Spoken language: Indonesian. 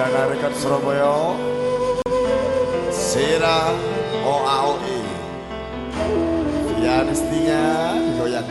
Perdana Rekat Surabaya. Sira OAOE Fianistinga Goyang